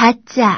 بچہ